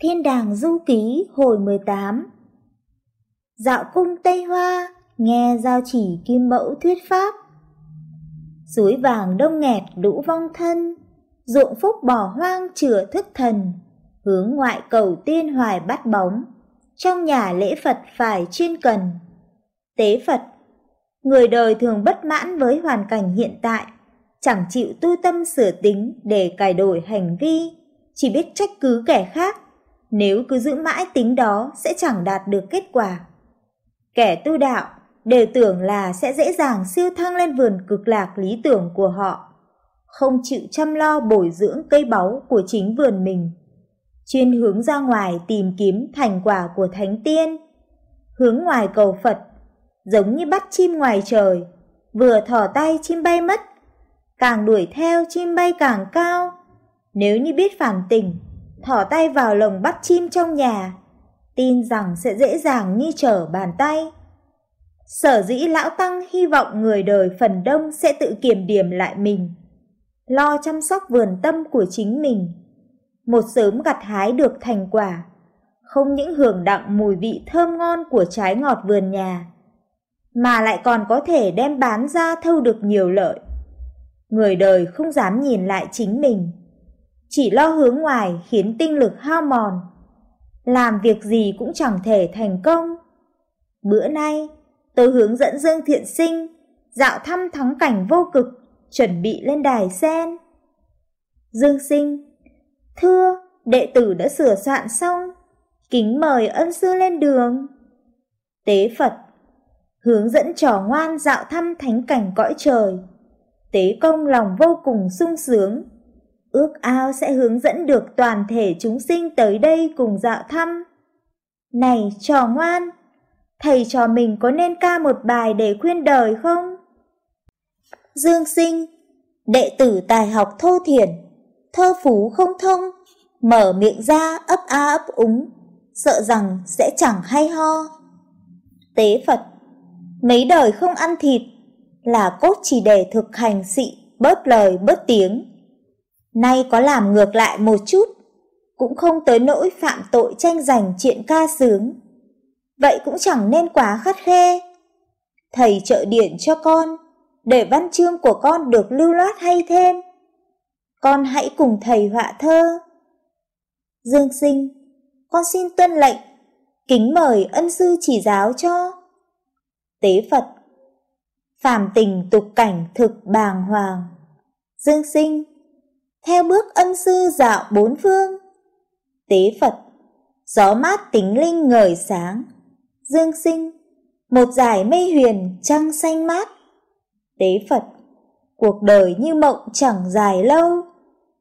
Thiên đàng du ký hồi 18 Dạo cung Tây Hoa, nghe giao chỉ kim mẫu thuyết pháp. Suối vàng đông nghẹt đũ vong thân, ruộng phúc bỏ hoang chữa thức thần, hướng ngoại cầu tiên hoài bắt bóng, trong nhà lễ Phật phải chuyên cần. Tế Phật Người đời thường bất mãn với hoàn cảnh hiện tại, chẳng chịu tu tâm sửa tính để cải đổi hành vi, chỉ biết trách cứ kẻ khác nếu cứ giữ mãi tính đó sẽ chẳng đạt được kết quả. Kẻ tu đạo đều tưởng là sẽ dễ dàng siêu thăng lên vườn cực lạc lý tưởng của họ, không chịu chăm lo bồi dưỡng cây báu của chính vườn mình, chuyên hướng ra ngoài tìm kiếm thành quả của thánh tiên, hướng ngoài cầu Phật, giống như bắt chim ngoài trời, vừa thỏ tay chim bay mất, càng đuổi theo chim bay càng cao. Nếu như biết phản tình, thỏ tay vào lồng bắt chim trong nhà, tin rằng sẽ dễ dàng như trở bàn tay. Sở dĩ lão tăng hy vọng người đời phần đông sẽ tự kiểm điểm lại mình, lo chăm sóc vườn tâm của chính mình, một sớm gặt hái được thành quả, không những hưởng đặng mùi vị thơm ngon của trái ngọt vườn nhà, mà lại còn có thể đem bán ra thâu được nhiều lợi. Người đời không dám nhìn lại chính mình, chỉ lo hướng ngoài khiến tinh lực hao mòn. Làm việc gì cũng chẳng thể thành công. Bữa nay, tôi hướng dẫn Dương Thiện Sinh dạo thăm thắng cảnh vô cực, chuẩn bị lên đài sen. Dương Sinh, thưa, đệ tử đã sửa soạn xong, kính mời ân sư lên đường. Tế Phật, hướng dẫn trò ngoan dạo thăm thánh cảnh cõi trời. Tế công lòng vô cùng sung sướng, ước ao sẽ hướng dẫn được toàn thể chúng sinh tới đây cùng dạo thăm. Này trò ngoan, thầy trò mình có nên ca một bài để khuyên đời không? Dương sinh, đệ tử tài học thô thiển, thơ phú không thông, mở miệng ra ấp a ấp úng, sợ rằng sẽ chẳng hay ho. Tế Phật, mấy đời không ăn thịt, là cốt chỉ để thực hành xị, bớt lời bớt tiếng Nay có làm ngược lại một chút, cũng không tới nỗi phạm tội tranh giành chuyện ca sướng. Vậy cũng chẳng nên quá khắt khe. Thầy trợ điển cho con, để văn chương của con được lưu loát hay thêm. Con hãy cùng thầy họa thơ. Dương sinh, con xin tuân lệnh, kính mời ân sư chỉ giáo cho. Tế Phật, phàm tình tục cảnh thực bàng hoàng. Dương sinh, theo bước ân sư dạo bốn phương. Tế Phật, gió mát tính linh ngời sáng, dương sinh, một giải mây huyền trăng xanh mát. Tế Phật, cuộc đời như mộng chẳng dài lâu,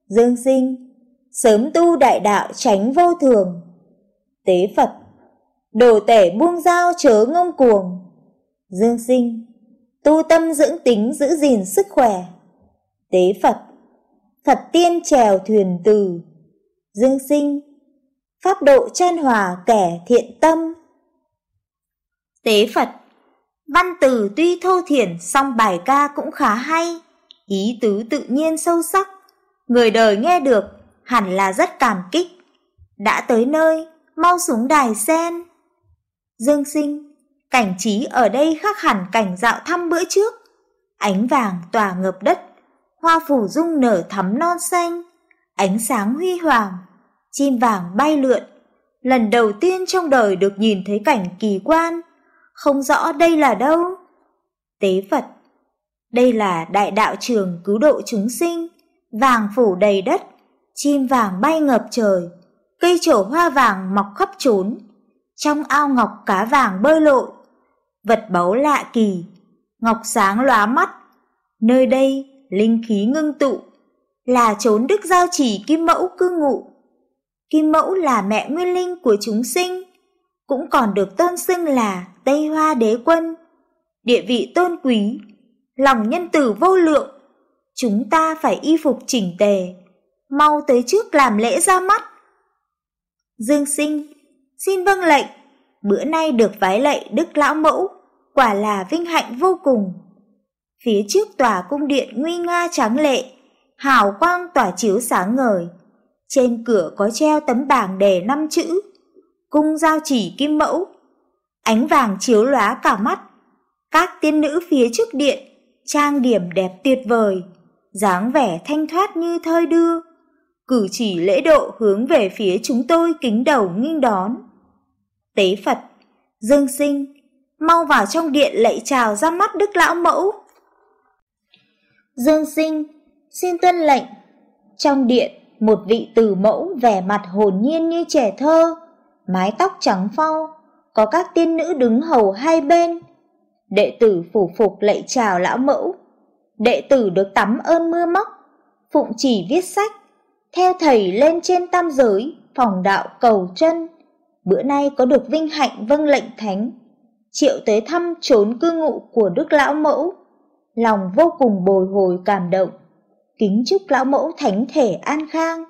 dương sinh, sớm tu đại đạo tránh vô thường. Tế Phật, đồ tể buông dao chớ ngông cuồng, dương sinh, tu tâm dưỡng tính giữ gìn sức khỏe. Tế Phật, thật tiên trèo thuyền từ, dương sinh, pháp độ chan hòa kẻ thiện tâm. Tế Phật Văn từ tuy thô thiển song bài ca cũng khá hay, ý tứ tự nhiên sâu sắc, người đời nghe được hẳn là rất cảm kích. Đã tới nơi, mau xuống đài sen. Dương sinh, cảnh trí ở đây khác hẳn cảnh dạo thăm bữa trước. Ánh vàng tỏa ngập đất, hoa phủ dung nở thắm non xanh, ánh sáng huy hoàng, chim vàng bay lượn. Lần đầu tiên trong đời được nhìn thấy cảnh kỳ quan, không rõ đây là đâu. Tế Phật, đây là đại đạo trường cứu độ chúng sinh, vàng phủ đầy đất, chim vàng bay ngập trời, cây trổ hoa vàng mọc khắp trốn, trong ao ngọc cá vàng bơi lội, vật báu lạ kỳ, ngọc sáng lóa mắt. Nơi đây linh khí ngưng tụ, là chốn đức giao chỉ kim mẫu cư ngụ. Kim mẫu là mẹ nguyên linh của chúng sinh, cũng còn được tôn xưng là Tây Hoa Đế Quân, địa vị tôn quý, lòng nhân tử vô lượng. Chúng ta phải y phục chỉnh tề, mau tới trước làm lễ ra mắt. Dương sinh, xin vâng lệnh, bữa nay được vái lạy Đức Lão Mẫu, quả là vinh hạnh vô cùng. Phía trước tòa cung điện nguy nga tráng lệ, hào quang tỏa chiếu sáng ngời. Trên cửa có treo tấm bảng đề năm chữ, cung giao chỉ kim mẫu. Ánh vàng chiếu lóa cả mắt, các tiên nữ phía trước điện, trang điểm đẹp tuyệt vời, dáng vẻ thanh thoát như thơi đưa, cử chỉ lễ độ hướng về phía chúng tôi kính đầu nghiêng đón. Tế Phật, Dương Sinh, mau vào trong điện lạy chào ra mắt Đức Lão Mẫu. Dương Sinh, xin tuân lệnh. Trong điện, một vị tử mẫu vẻ mặt hồn nhiên như trẻ thơ, mái tóc trắng phau, có các tiên nữ đứng hầu hai bên. Đệ tử phủ phục lạy chào lão mẫu. Đệ tử được tắm ơn mưa móc, phụng chỉ viết sách, theo thầy lên trên tam giới, phòng đạo cầu chân. Bữa nay có được vinh hạnh vâng lệnh thánh, triệu tới thăm trốn cư ngụ của Đức Lão Mẫu. Lòng vô cùng bồi hồi cảm động, kính chúc Lão Mẫu thánh thể an khang.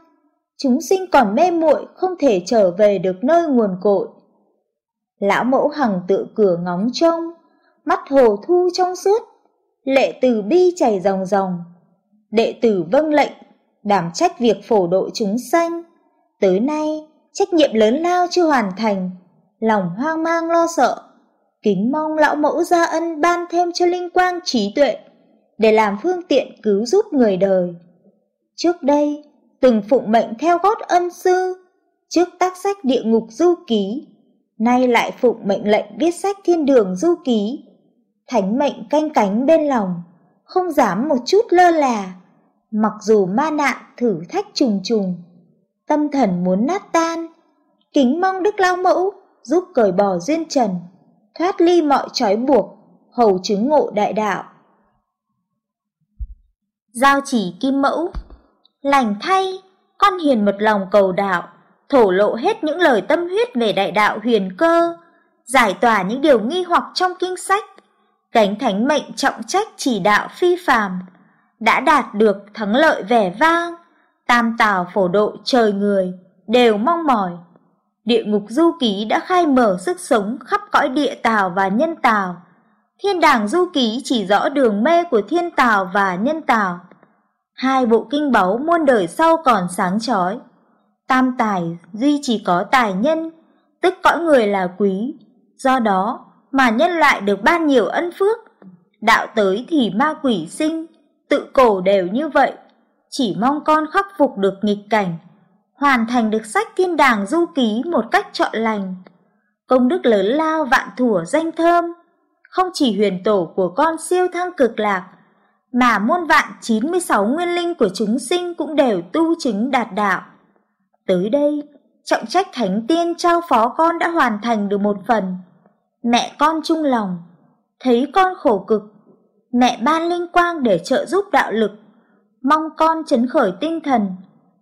Chúng sinh còn mê muội không thể trở về được nơi nguồn cội. Lão Mẫu hằng tự cửa ngóng trông, mắt hồ thu trong suốt, lệ từ bi chảy ròng ròng. Đệ tử vâng lệnh đảm trách việc phổ độ chúng sanh. Tới nay, trách nhiệm lớn lao chưa hoàn thành, lòng hoang mang lo sợ. Kính mong lão mẫu gia ân ban thêm cho linh quang trí tuệ, để làm phương tiện cứu giúp người đời. Trước đây, từng phụng mệnh theo gót ân sư, trước tác sách địa ngục du ký, nay lại phụng mệnh lệnh viết sách thiên đường du ký. Thánh mệnh canh cánh bên lòng, không dám một chút lơ là, mặc dù ma nạn thử thách trùng trùng, tâm thần muốn nát tan, kính mong Đức Lao Mẫu giúp cởi bỏ duyên trần, thoát ly mọi trói buộc, hầu chứng ngộ đại đạo. Giao chỉ kim mẫu, lành thay, con hiền một lòng cầu đạo, thổ lộ hết những lời tâm huyết về đại đạo huyền cơ, giải tỏa những điều nghi hoặc trong kinh sách, cánh thánh mệnh trọng trách chỉ đạo phi phàm, đã đạt được thắng lợi vẻ vang, tam tào phổ độ trời người, đều mong mỏi. Địa ngục du ký đã khai mở sức sống khắp cõi địa tào và nhân tào. Thiên đàng du ký chỉ rõ đường mê của thiên tào và nhân tào. Hai bộ kinh báu muôn đời sau còn sáng chói. Tam tài duy chỉ có tài nhân, tức cõi người là quý. Do đó mà nhân loại được ban nhiều ân phước. Đạo tới thì ma quỷ sinh, tự cổ đều như vậy, chỉ mong con khắc phục được nghịch cảnh, hoàn thành được sách thiên đàng du ký một cách trọn lành. Công đức lớn lao vạn thủa danh thơm, không chỉ huyền tổ của con siêu thăng cực lạc, mà muôn vạn 96 nguyên linh của chúng sinh cũng đều tu chứng đạt đạo. Tới đây, trọng trách thánh tiên trao phó con đã hoàn thành được một phần. Mẹ con chung lòng, thấy con khổ cực mẹ ban linh quang để trợ giúp đạo lực, mong con chấn khởi tinh thần,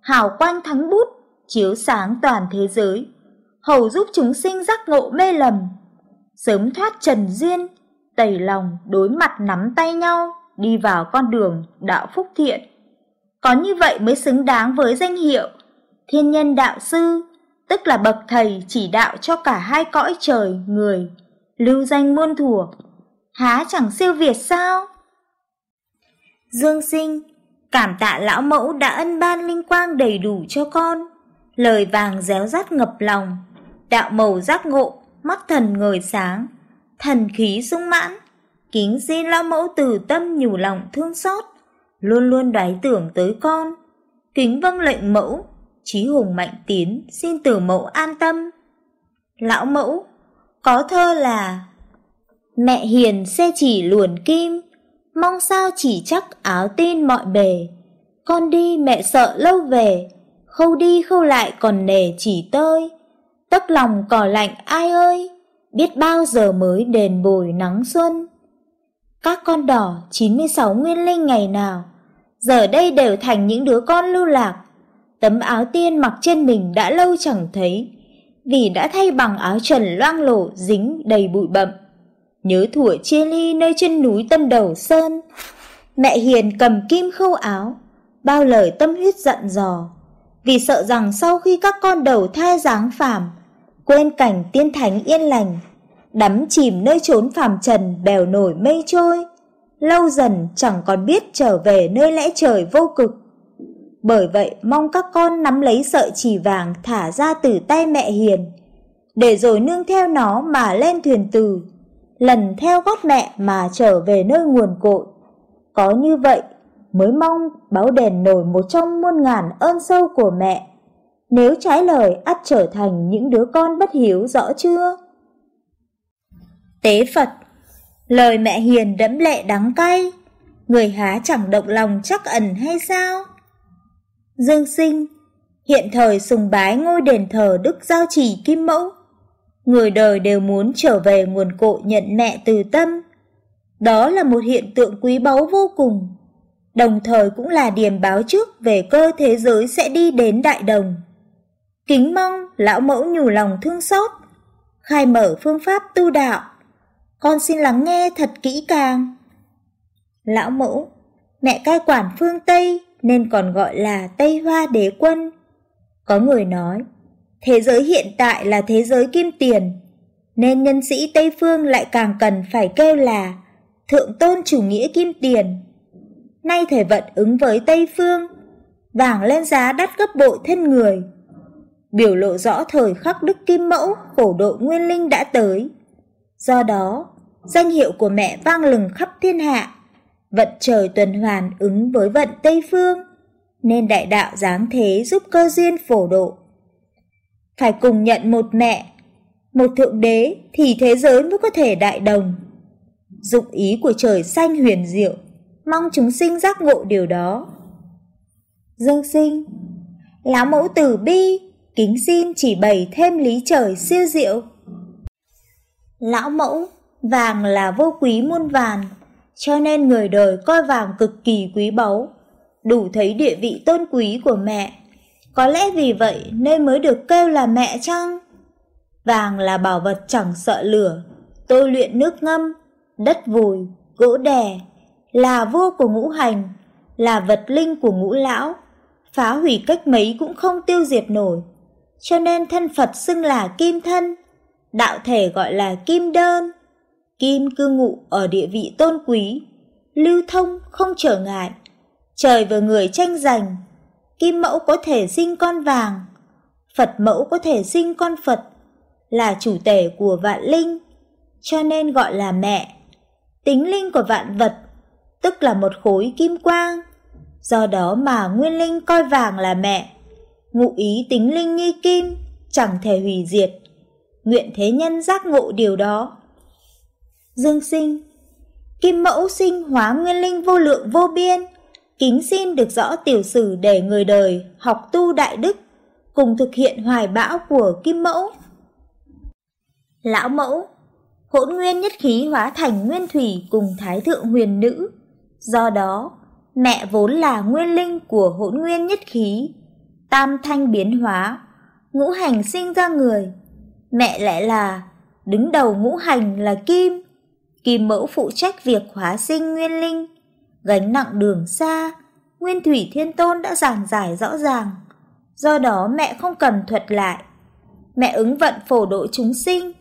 hào quang thắng bút, chiếu sáng toàn thế giới, hầu giúp chúng sinh giác ngộ mê lầm, sớm thoát trần duyên, tẩy lòng đối mặt nắm tay nhau, đi vào con đường đạo phúc thiện. Có như vậy mới xứng đáng với danh hiệu Thiên nhân đạo sư, tức là bậc thầy chỉ đạo cho cả hai cõi trời, người, lưu danh muôn thuở há chẳng siêu việt sao? Dương sinh, cảm tạ lão mẫu đã ân ban linh quang đầy đủ cho con. Lời vàng réo rắt ngập lòng, đạo màu giác ngộ, mắt thần ngời sáng, thần khí sung mãn. Kính xin lão mẫu từ tâm nhủ lòng thương xót, luôn luôn đoái tưởng tới con. Kính vâng lệnh mẫu, trí hùng mạnh tiến, xin từ mẫu an tâm. Lão mẫu, có thơ là Mẹ hiền xe chỉ luồn kim, mong sao chỉ chắc áo tin mọi bề. Con đi mẹ sợ lâu về, khâu đi khâu lại còn nề chỉ tơi. Tấc lòng cỏ lạnh ai ơi, biết bao giờ mới đền bồi nắng xuân. Các con đỏ 96 nguyên linh ngày nào, giờ đây đều thành những đứa con lưu lạc. Tấm áo tiên mặc trên mình đã lâu chẳng thấy, vì đã thay bằng áo trần loang lổ dính đầy bụi bậm nhớ thuở chia ly nơi chân núi tâm đầu sơn. Mẹ Hiền cầm kim khâu áo, bao lời tâm huyết dặn dò, vì sợ rằng sau khi các con đầu thai dáng phàm, quên cảnh tiên thánh yên lành, đắm chìm nơi chốn phàm trần bèo nổi mây trôi, lâu dần chẳng còn biết trở về nơi lẽ trời vô cực. Bởi vậy mong các con nắm lấy sợi chỉ vàng thả ra từ tay mẹ hiền, để rồi nương theo nó mà lên thuyền từ, lần theo gót mẹ mà trở về nơi nguồn cội. Có như vậy mới mong báo đền nổi một trong muôn ngàn ơn sâu của mẹ. Nếu trái lời ắt trở thành những đứa con bất hiếu rõ chưa? Tế Phật Lời mẹ hiền đẫm lệ đắng cay, người há chẳng động lòng chắc ẩn hay sao? Dương sinh, hiện thời sùng bái ngôi đền thờ Đức Giao Trì Kim Mẫu. Người đời đều muốn trở về nguồn cội nhận mẹ từ tâm. Đó là một hiện tượng quý báu vô cùng, đồng thời cũng là điềm báo trước về cơ thế giới sẽ đi đến đại đồng. Kính mong lão mẫu nhủ lòng thương xót, khai mở phương pháp tu đạo. Con xin lắng nghe thật kỹ càng. Lão mẫu, mẹ cai quản phương Tây nên còn gọi là Tây Hoa Đế Quân. Có người nói, thế giới hiện tại là thế giới kim tiền, nên nhân sĩ Tây Phương lại càng cần phải kêu là Thượng Tôn Chủ Nghĩa Kim Tiền. Nay thời vận ứng với Tây Phương, vàng lên giá đắt gấp bội thân người. Biểu lộ rõ thời khắc Đức Kim Mẫu phổ độ Nguyên Linh đã tới. Do đó, danh hiệu của mẹ vang lừng khắp thiên hạ vận trời tuần hoàn ứng với vận Tây Phương, nên đại đạo giáng thế giúp cơ duyên phổ độ. Phải cùng nhận một mẹ, một thượng đế thì thế giới mới có thể đại đồng. Dụng ý của trời xanh huyền diệu, mong chúng sinh giác ngộ điều đó. Dương sinh, lão mẫu tử bi, kính xin chỉ bày thêm lý trời siêu diệu. Lão mẫu, vàng là vô quý muôn vàn, cho nên người đời coi vàng cực kỳ quý báu, đủ thấy địa vị tôn quý của mẹ. Có lẽ vì vậy nên mới được kêu là mẹ chăng? Vàng là bảo vật chẳng sợ lửa, tôi luyện nước ngâm, đất vùi, gỗ đè, là vua của ngũ hành, là vật linh của ngũ lão, phá hủy cách mấy cũng không tiêu diệt nổi. Cho nên thân Phật xưng là kim thân, đạo thể gọi là kim đơn. Kim cư ngụ ở địa vị tôn quý, lưu thông không trở ngại. Trời và người tranh giành, kim mẫu có thể sinh con vàng, Phật mẫu có thể sinh con Phật, là chủ tể của vạn linh, cho nên gọi là mẹ. Tính linh của vạn vật, tức là một khối kim quang, do đó mà nguyên linh coi vàng là mẹ. Ngụ ý tính linh như kim, chẳng thể hủy diệt. Nguyện thế nhân giác ngộ điều đó. Dương sinh Kim mẫu sinh hóa nguyên linh vô lượng vô biên Kính xin được rõ tiểu sử để người đời học tu đại đức Cùng thực hiện hoài bão của kim mẫu. Lão mẫu Hỗn nguyên nhất khí hóa thành nguyên thủy cùng thái thượng huyền nữ. Do đó Mẹ vốn là nguyên linh của hỗn nguyên nhất khí Tam thanh biến hóa Ngũ hành sinh ra người. Mẹ lại là Đứng đầu ngũ hành là kim. Kim mẫu phụ trách việc hóa sinh nguyên linh, gánh nặng đường xa, Nguyên Thủy Thiên Tôn đã giảng giải rõ ràng, do đó mẹ không cần thuật lại. Mẹ ứng vận phổ độ chúng sinh,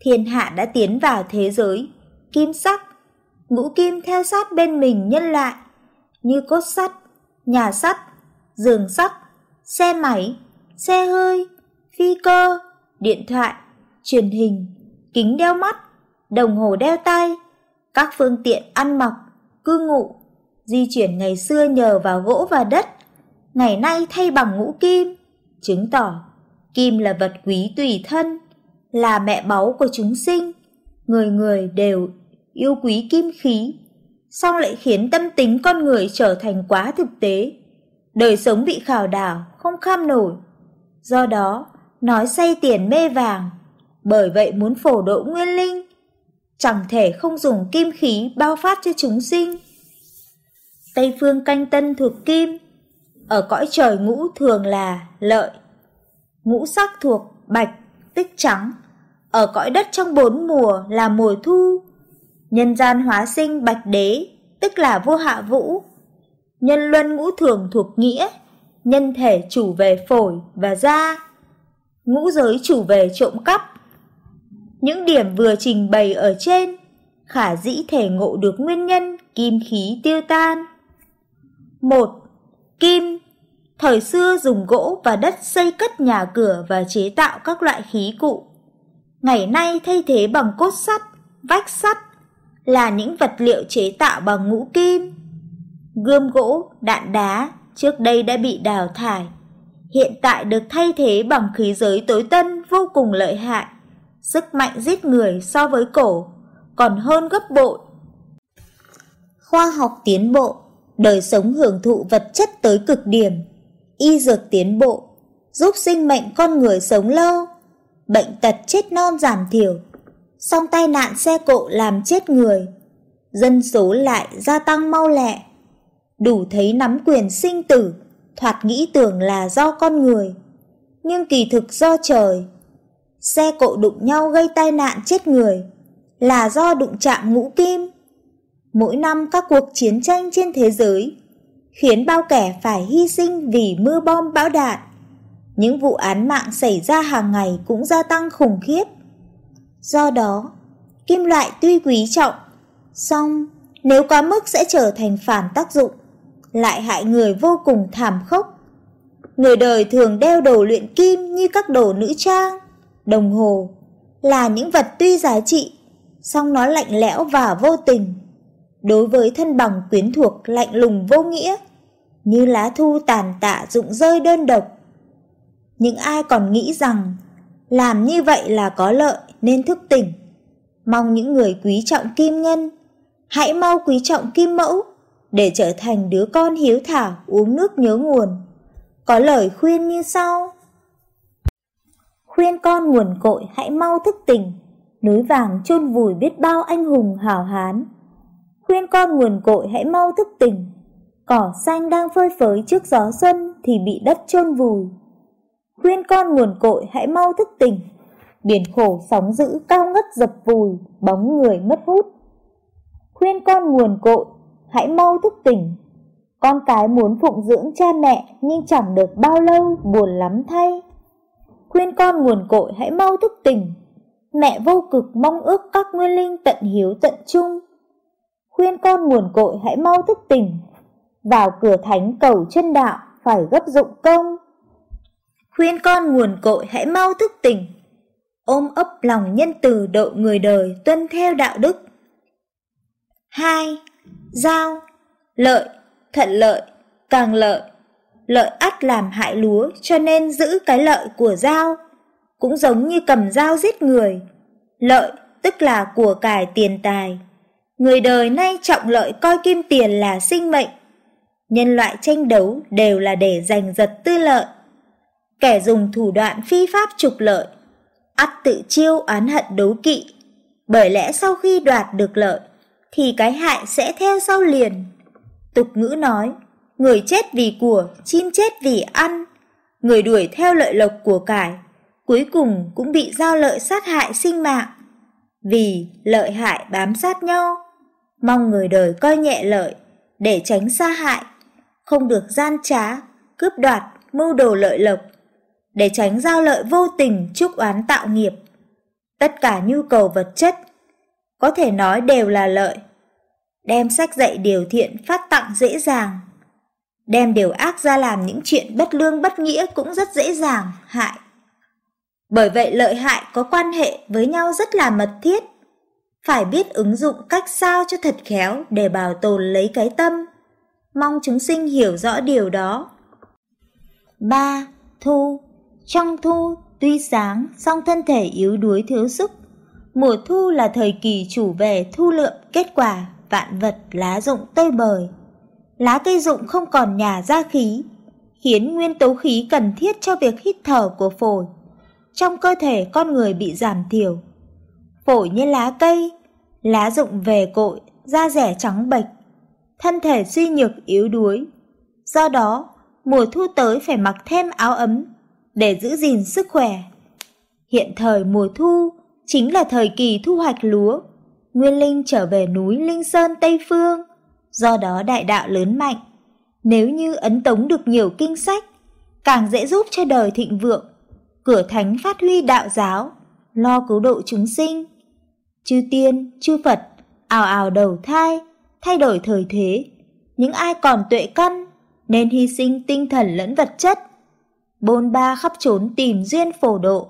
thiên hạ đã tiến vào thế giới, kim sắc, ngũ kim theo sát bên mình nhân lại, như cốt sắt, nhà sắt, giường sắt, xe máy, xe hơi, phi cơ, điện thoại, truyền hình, kính đeo mắt, đồng hồ đeo tay, các phương tiện ăn mặc, cư ngụ, di chuyển ngày xưa nhờ vào gỗ và đất, ngày nay thay bằng ngũ kim, chứng tỏ kim là vật quý tùy thân, là mẹ báu của chúng sinh, người người đều yêu quý kim khí, song lại khiến tâm tính con người trở thành quá thực tế, đời sống bị khảo đảo, không kham nổi. Do đó, nói say tiền mê vàng, bởi vậy muốn phổ độ nguyên linh, chẳng thể không dùng kim khí bao phát cho chúng sinh. Tây phương canh tân thuộc kim, ở cõi trời ngũ thường là lợi. Ngũ sắc thuộc bạch, tích trắng, ở cõi đất trong bốn mùa là mùa thu. Nhân gian hóa sinh bạch đế, tức là vua hạ vũ. Nhân luân ngũ thường thuộc nghĩa, nhân thể chủ về phổi và da. Ngũ giới chủ về trộm cắp, những điểm vừa trình bày ở trên, khả dĩ thể ngộ được nguyên nhân kim khí tiêu tan. 1. Kim Thời xưa dùng gỗ và đất xây cất nhà cửa và chế tạo các loại khí cụ. Ngày nay thay thế bằng cốt sắt, vách sắt là những vật liệu chế tạo bằng ngũ kim. Gươm gỗ, đạn đá trước đây đã bị đào thải, hiện tại được thay thế bằng khí giới tối tân vô cùng lợi hại, sức mạnh giết người so với cổ còn hơn gấp bội. Khoa học tiến bộ, đời sống hưởng thụ vật chất tới cực điểm, y dược tiến bộ, giúp sinh mệnh con người sống lâu, bệnh tật chết non giảm thiểu, song tai nạn xe cộ làm chết người, dân số lại gia tăng mau lẹ, đủ thấy nắm quyền sinh tử, thoạt nghĩ tưởng là do con người, nhưng kỳ thực do trời. Xe cộ đụng nhau gây tai nạn chết người là do đụng chạm ngũ kim. Mỗi năm các cuộc chiến tranh trên thế giới khiến bao kẻ phải hy sinh vì mưa bom bão đạn. Những vụ án mạng xảy ra hàng ngày cũng gia tăng khủng khiếp. Do đó, kim loại tuy quý trọng, song nếu quá mức sẽ trở thành phản tác dụng, lại hại người vô cùng thảm khốc. Người đời thường đeo đồ luyện kim như các đồ nữ trang, đồng hồ, là những vật tuy giá trị, song nó lạnh lẽo và vô tình. Đối với thân bằng quyến thuộc lạnh lùng vô nghĩa, như lá thu tàn tạ rụng rơi đơn độc. Những ai còn nghĩ rằng làm như vậy là có lợi nên thức tỉnh. Mong những người quý trọng kim ngân, hãy mau quý trọng kim mẫu để trở thành đứa con hiếu thảo uống nước nhớ nguồn. Có lời khuyên như sau. Khuyên con nguồn cội hãy mau thức tỉnh, núi vàng chôn vùi biết bao anh hùng hào hán. Khuyên con nguồn cội hãy mau thức tỉnh, cỏ xanh đang phơi phới trước gió xuân thì bị đất chôn vùi. Khuyên con nguồn cội hãy mau thức tỉnh, biển khổ sóng dữ cao ngất dập vùi, bóng người mất hút. Khuyên con nguồn cội hãy mau thức tỉnh. Con cái muốn phụng dưỡng cha mẹ nhưng chẳng được bao lâu, buồn lắm thay. Khuyên con nguồn cội hãy mau thức tỉnh. Mẹ vô cực mong ước các nguyên linh tận hiếu tận trung. Khuyên con nguồn cội hãy mau thức tỉnh. Vào cửa thánh cầu chân đạo phải gấp dụng công. Khuyên con nguồn cội hãy mau thức tỉnh. Ôm ấp lòng nhân từ độ người đời tuân theo đạo đức. 2 giao, lợi, thận lợi, càng lợi. Lợi ắt làm hại lúa cho nên giữ cái lợi của dao. Cũng giống như cầm dao giết người. Lợi tức là của cải tiền tài. Người đời nay trọng lợi coi kim tiền là sinh mệnh. Nhân loại tranh đấu đều là để giành giật tư lợi. Kẻ dùng thủ đoạn phi pháp trục lợi, ắt tự chiêu oán hận đấu kỵ. Bởi lẽ sau khi đoạt được lợi, thì cái hại sẽ theo sau liền. Tục ngữ nói, người chết vì của, chim chết vì ăn, người đuổi theo lợi lộc của cải, cuối cùng cũng bị giao lợi sát hại sinh mạng. Vì lợi hại bám sát nhau, mong người đời coi nhẹ lợi để tránh xa hại, không được gian trá, cướp đoạt, mưu đồ lợi lộc, để tránh giao lợi vô tình chúc oán tạo nghiệp. Tất cả nhu cầu vật chất có thể nói đều là lợi. Đem sách dạy điều thiện phát tặng dễ dàng. Đem điều ác ra làm những chuyện bất lương bất nghĩa cũng rất dễ dàng, hại. Bởi vậy lợi hại có quan hệ với nhau rất là mật thiết. Phải biết ứng dụng cách sao cho thật khéo để bảo tồn lấy cái tâm. Mong chúng sinh hiểu rõ điều đó. 3. Thu Trong thu, tuy sáng, song thân thể yếu đuối thiếu sức, Mùa thu là thời kỳ chủ về thu lượm kết quả vạn vật lá rụng tơi bời. Lá cây rụng không còn nhà ra khí, khiến nguyên tố khí cần thiết cho việc hít thở của phổi. Trong cơ thể con người bị giảm thiểu. Phổi như lá cây, lá rụng về cội, da rẻ trắng bệch, thân thể suy nhược yếu đuối. Do đó, mùa thu tới phải mặc thêm áo ấm để giữ gìn sức khỏe. Hiện thời mùa thu, chính là thời kỳ thu hoạch lúa. Nguyên Linh trở về núi Linh Sơn Tây Phương, do đó đại đạo lớn mạnh. Nếu như ấn tống được nhiều kinh sách, càng dễ giúp cho đời thịnh vượng, cửa thánh phát huy đạo giáo, lo cứu độ chúng sinh. Chư tiên, chư Phật, ào ào đầu thai, thay đổi thời thế. Những ai còn tuệ căn, nên hy sinh tinh thần lẫn vật chất, bôn ba khắp trốn tìm duyên phổ độ,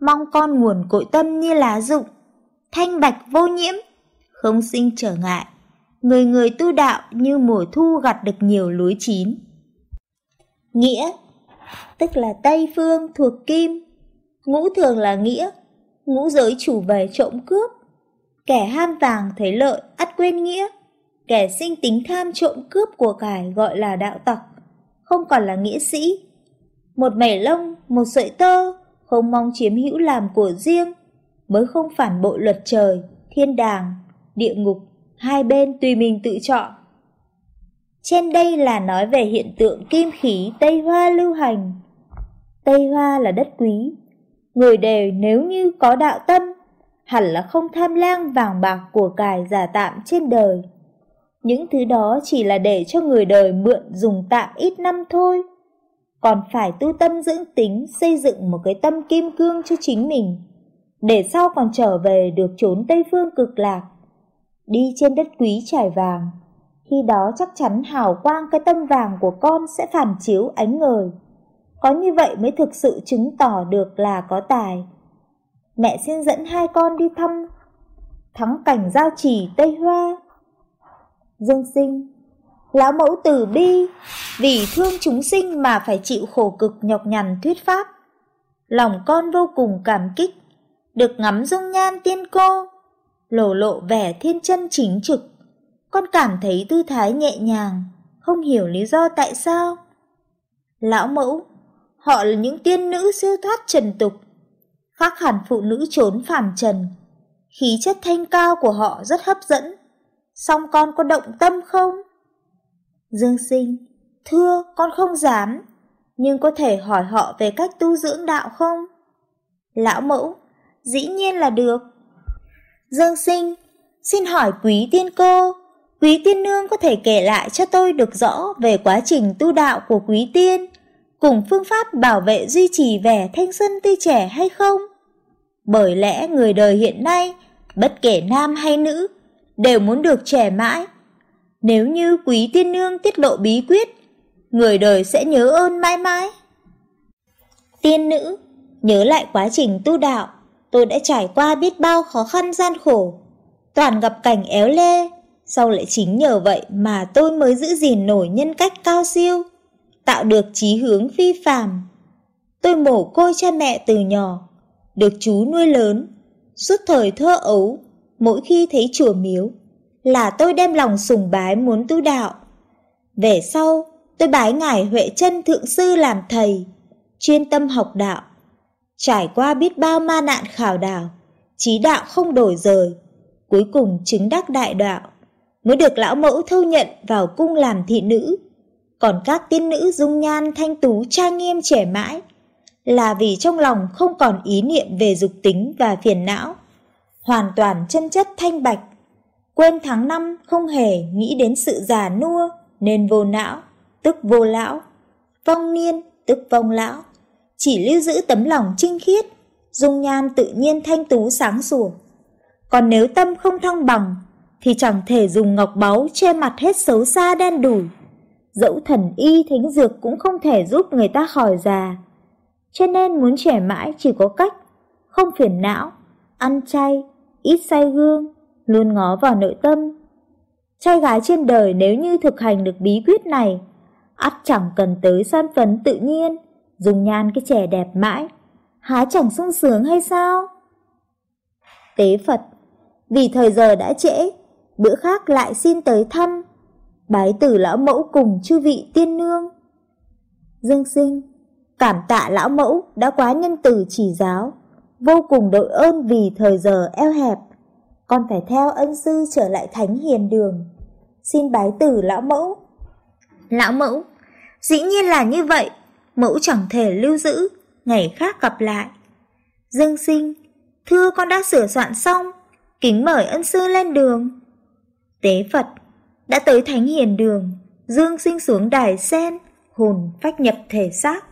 mong con nguồn cội tâm như lá rụng, thanh bạch vô nhiễm, không sinh trở ngại. Người người tu đạo như mùa thu gặt được nhiều lúa chín. Nghĩa, tức là Tây Phương thuộc Kim, ngũ thường là nghĩa, ngũ giới chủ về trộm cướp. Kẻ ham vàng thấy lợi, ắt quên nghĩa. Kẻ sinh tính tham trộm cướp của cải gọi là đạo tặc, không còn là nghĩa sĩ. Một mẻ lông, một sợi tơ, không mong chiếm hữu làm của riêng, mới không phản bội luật trời, thiên đàng, địa ngục, hai bên tùy mình tự chọn. Trên đây là nói về hiện tượng kim khí Tây Hoa lưu hành. Tây Hoa là đất quý. Người đều nếu như có đạo tâm, hẳn là không tham lang vàng bạc của cải giả tạm trên đời. Những thứ đó chỉ là để cho người đời mượn dùng tạm ít năm thôi. Còn phải tu tâm dưỡng tính xây dựng một cái tâm kim cương cho chính mình, để sau còn trở về được trốn Tây Phương cực lạc. Đi trên đất quý trải vàng, khi đó chắc chắn hào quang cái tâm vàng của con sẽ phản chiếu ánh ngời. Có như vậy mới thực sự chứng tỏ được là có tài. Mẹ xin dẫn hai con đi thăm thắng cảnh giao chỉ Tây Hoa. Dương sinh, lão mẫu tử bi, vì thương chúng sinh mà phải chịu khổ cực nhọc nhằn thuyết pháp. Lòng con vô cùng cảm kích, được ngắm dung nhan tiên cô, lổ lộ vẻ thiên chân chính trực con cảm thấy tư thái nhẹ nhàng, không hiểu lý do tại sao. Lão mẫu, họ là những tiên nữ siêu thoát trần tục, khác hẳn phụ nữ trốn phàm trần. Khí chất thanh cao của họ rất hấp dẫn, song con có động tâm không? Dương sinh, thưa con không dám, nhưng có thể hỏi họ về cách tu dưỡng đạo không? Lão mẫu, dĩ nhiên là được. Dương sinh, xin hỏi quý tiên cô, Quý tiên nương có thể kể lại cho tôi được rõ về quá trình tu đạo của quý tiên, cùng phương pháp bảo vệ duy trì vẻ thanh xuân tươi trẻ hay không? Bởi lẽ người đời hiện nay, bất kể nam hay nữ, đều muốn được trẻ mãi. Nếu như quý tiên nương tiết lộ bí quyết, người đời sẽ nhớ ơn mãi mãi. Tiên nữ, nhớ lại quá trình tu đạo, tôi đã trải qua biết bao khó khăn gian khổ, toàn gặp cảnh éo le, sau lại chính nhờ vậy mà tôi mới giữ gìn nổi nhân cách cao siêu, tạo được trí hướng phi phàm. Tôi mổ côi cha mẹ từ nhỏ, được chú nuôi lớn, suốt thời thơ ấu, mỗi khi thấy chùa miếu, là tôi đem lòng sùng bái muốn tu đạo. Về sau, tôi bái ngài Huệ chân Thượng Sư làm thầy, chuyên tâm học đạo. Trải qua biết bao ma nạn khảo đảo, trí đạo không đổi rời, cuối cùng chứng đắc đại đạo mới được lão mẫu thu nhận vào cung làm thị nữ. Còn các tiên nữ dung nhan thanh tú trang nghiêm trẻ mãi, là vì trong lòng không còn ý niệm về dục tính và phiền não, hoàn toàn chân chất thanh bạch. Quên tháng năm không hề nghĩ đến sự già nua nên vô não, tức vô lão, vong niên tức vong lão, chỉ lưu giữ tấm lòng trinh khiết, dung nhan tự nhiên thanh tú sáng sủa. Còn nếu tâm không thăng bằng thì chẳng thể dùng ngọc báu che mặt hết xấu xa đen đủi. Dẫu thần y thánh dược cũng không thể giúp người ta khỏi già. Cho nên muốn trẻ mãi chỉ có cách, không phiền não, ăn chay, ít say gương, luôn ngó vào nội tâm. Trai gái trên đời nếu như thực hành được bí quyết này, ắt chẳng cần tới san phấn tự nhiên, dùng nhan cái trẻ đẹp mãi, há chẳng sung sướng hay sao? Tế Phật Vì thời giờ đã trễ, bữa khác lại xin tới thăm, bái tử lão mẫu cùng chư vị tiên nương. Dương sinh, cảm tạ lão mẫu đã quá nhân từ chỉ giáo, vô cùng đội ơn vì thời giờ eo hẹp, con phải theo ân sư trở lại thánh hiền đường. Xin bái tử lão mẫu. Lão mẫu, dĩ nhiên là như vậy, mẫu chẳng thể lưu giữ, ngày khác gặp lại. Dương sinh, thưa con đã sửa soạn xong, kính mời ân sư lên đường. Tế Phật đã tới Thánh Hiền Đường, Dương sinh xuống đài sen, hồn phách nhập thể xác.